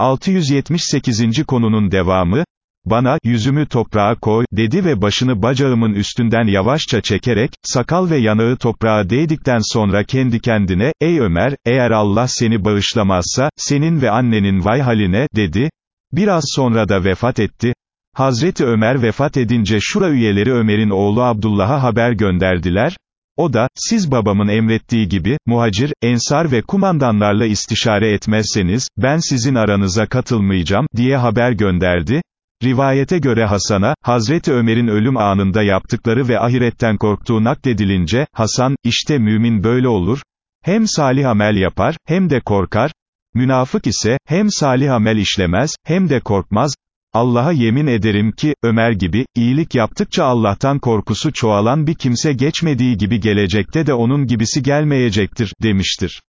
678. konunun devamı, bana, yüzümü toprağa koy, dedi ve başını bacağımın üstünden yavaşça çekerek, sakal ve yanağı toprağa değdikten sonra kendi kendine, ey Ömer, eğer Allah seni bağışlamazsa, senin ve annenin vay haline, dedi. Biraz sonra da vefat etti. Hazreti Ömer vefat edince şura üyeleri Ömer'in oğlu Abdullah'a haber gönderdiler, o da, siz babamın emrettiği gibi, muhacir, ensar ve kumandanlarla istişare etmezseniz, ben sizin aranıza katılmayacağım, diye haber gönderdi. Rivayete göre Hasan'a, Hazreti Ömer'in ölüm anında yaptıkları ve ahiretten korktuğu nakledilince, Hasan, işte mümin böyle olur, hem salih amel yapar, hem de korkar, münafık ise, hem salih amel işlemez, hem de korkmaz, Allah'a yemin ederim ki, Ömer gibi, iyilik yaptıkça Allah'tan korkusu çoğalan bir kimse geçmediği gibi gelecekte de onun gibisi gelmeyecektir, demiştir.